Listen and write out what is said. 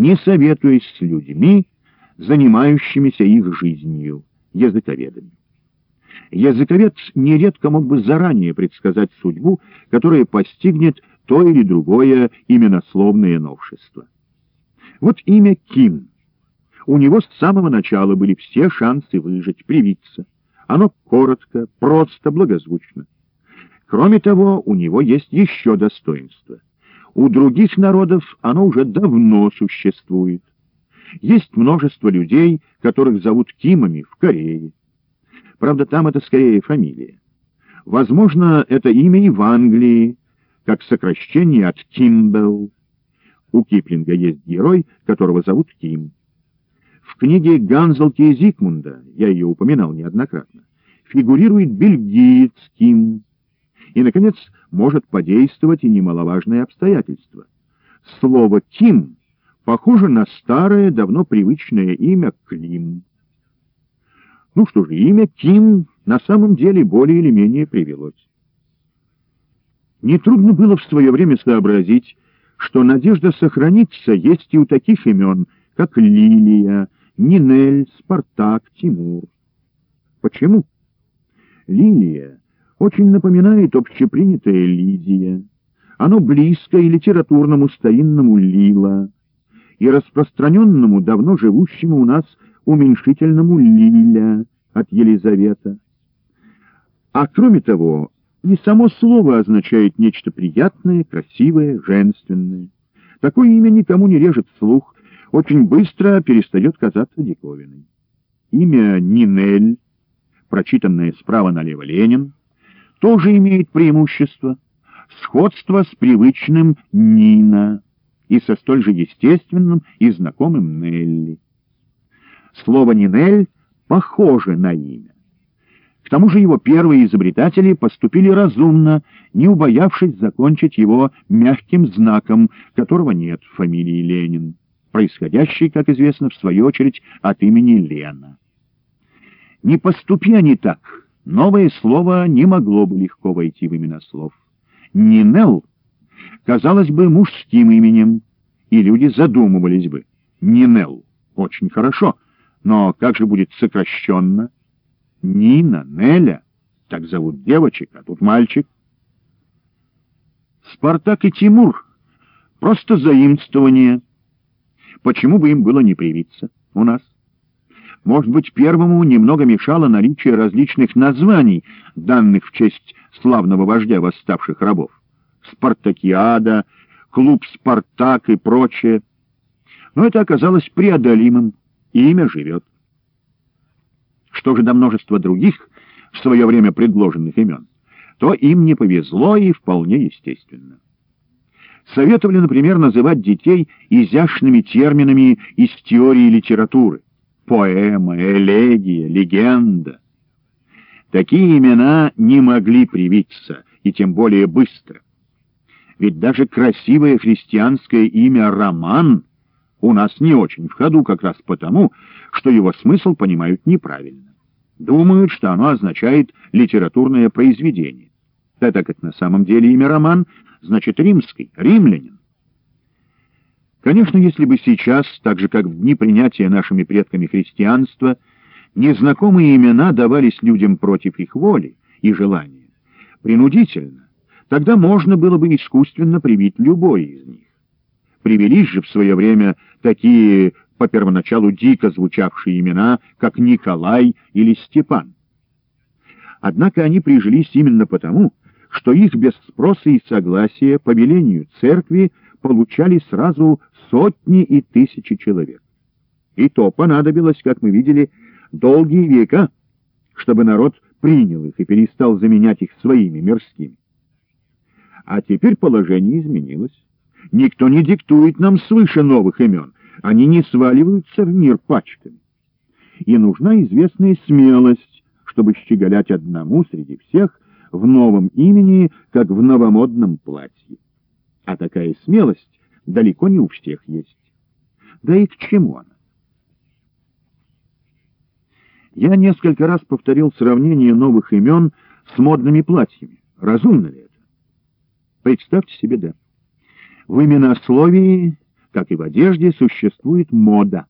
не советуясь с людьми, занимающимися их жизнью, языковедами. Языковед нередко мог бы заранее предсказать судьбу, которая постигнет то или другое именословное новшество. Вот имя Ким. У него с самого начала были все шансы выжить, привиться. Оно коротко, просто, благозвучно. Кроме того, у него есть еще достоинство. У других народов оно уже давно существует. Есть множество людей, которых зовут Кимами в Корее. Правда, там это скорее фамилия. Возможно, это имя и в Англии, как сокращение от Кимбелл. У Киплинга есть герой, которого зовут Ким. В книге Ганзелки и Зигмунда, я ее упоминал неоднократно, фигурирует бельгиец Ким. И, наконец, может подействовать и немаловажное обстоятельство. Слово «Ким» похоже на старое, давно привычное имя Клим. Ну что же, имя Ким на самом деле более или менее привелось. Нетрудно было в свое время сообразить, что надежда сохраниться есть и у таких имен, как Лилия, Нинель, Спартак, Тимур. Почему? Лилия очень напоминает общепринятое Лидия. Оно близко и литературному старинному Лила, и распространенному, давно живущему у нас уменьшительному Лиля от Елизавета. А кроме того, и само слово означает нечто приятное, красивое, женственное. Такое имя никому не режет слух, очень быстро перестает казаться диковиной. Имя Нинель, прочитанное справа налево Ленин, тоже имеет преимущество — сходство с привычным Нина и со столь же естественным и знакомым Нелли. Слово «Нинель» похоже на имя. К тому же его первые изобретатели поступили разумно, не убоявшись закончить его мягким знаком, которого нет в фамилии Ленин, происходящей, как известно, в свою очередь от имени Лена. Не поступи они так, новое слово не могло бы легко войти в имена слов. Нинел казалось бы мужским именем, и люди задумывались бы. Нинел. Очень хорошо. Но как же будет сокращенно? Нина, Неля. Так зовут девочек, а тут мальчик. Спартак и Тимур. Просто заимствование. Почему бы им было не привиться у нас? Может быть, первому немного мешало наличие различных названий, данных в честь славного вождя восставших рабов. Спартакиада, клуб «Спартак» и прочее. Но это оказалось преодолимым, и имя живет. Что же до множества других, в свое время предложенных имен, то им не повезло и вполне естественно. Советовали, например, называть детей изящными терминами из теории литературы. Поэма, элегия, легенда. Такие имена не могли привиться, и тем более быстро. Ведь даже красивое христианское имя «Роман» у нас не очень в ходу как раз потому, что его смысл понимают неправильно. Думают, что оно означает литературное произведение. Это как на самом деле имя Роман значит римский, римлянин. Конечно, если бы сейчас, так же как в дни принятия нашими предками христианства, незнакомые имена давались людям против их воли и желания, принудительно, тогда можно было бы искусственно привить любой из них. Привелись же в свое время такие по первоначалу дико звучавшие имена, как Николай или Степан. Однако они прижились именно потому, что их без спроса и согласия по велению церкви получали сразу сотни и тысячи человек. И то понадобилось, как мы видели, долгие века, чтобы народ принял их и перестал заменять их своими мирскими. А теперь положение изменилось. Никто не диктует нам свыше новых имен, они не сваливаются в мир пачками. И нужна известная смелость, чтобы щеголять одному среди всех в новом имени, как в новомодном платье. А такая смелость далеко не у всех есть. Да и к чему она? Я несколько раз повторил сравнение новых имен с модными платьями. Разумно ли это? Представьте себе, да. В именословии как и в одежде, существует мода —